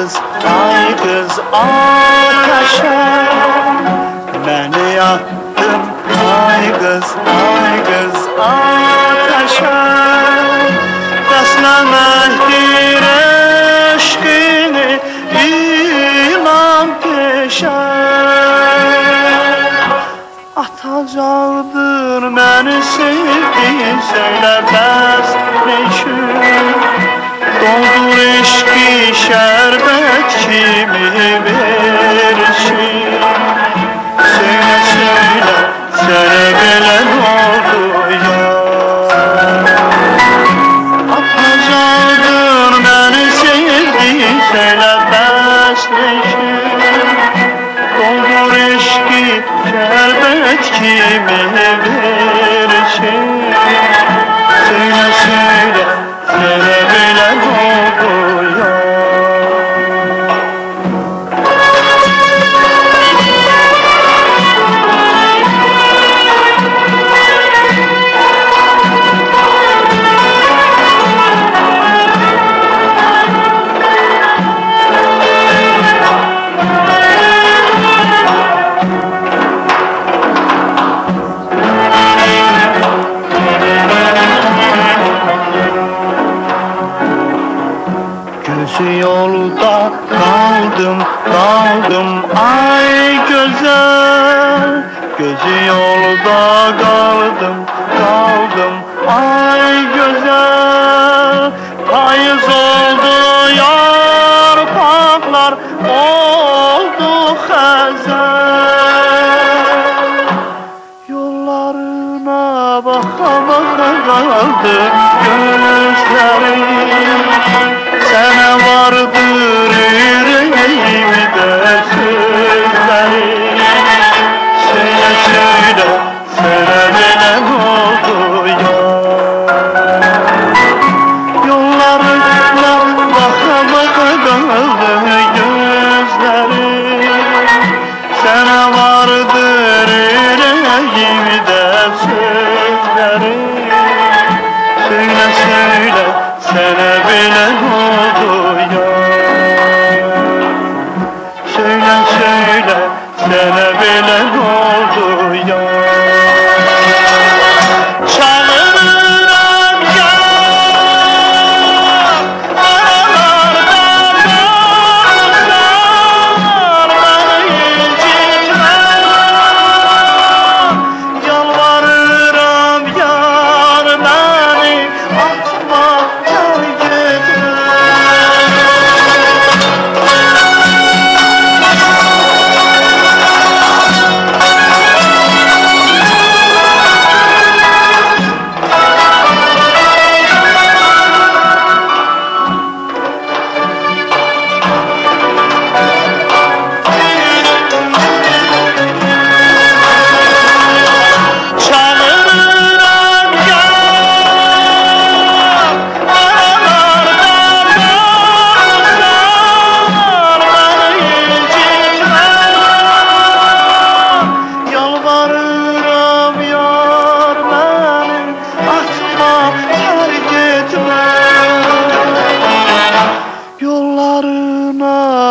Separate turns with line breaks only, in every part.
kız ateşe Beni yaktın ay kız ay kız ateşe Beslemektir eşkini iman peşe Atacaqdır məni sevdiyin söylə bəs neçün Doldur eşki şərbət kimi verişin Söylə söylə sənə belə oldu ya. Atacaqdır məni sevdiyin söylə bəs neçün Doldur eşki şerbet kimi verişin Söyle söyle sana kaldım ay güzel. Gözü yolda kaldım kaldım ay güzel. Payız oldu yarpaklar oldu hazel Yollarına baka baka kaldı gözlerim. Sana with the پہ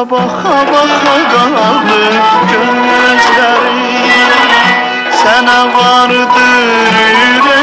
baxa baxa qaldı gözlərim Sənə vardır ürəyimdə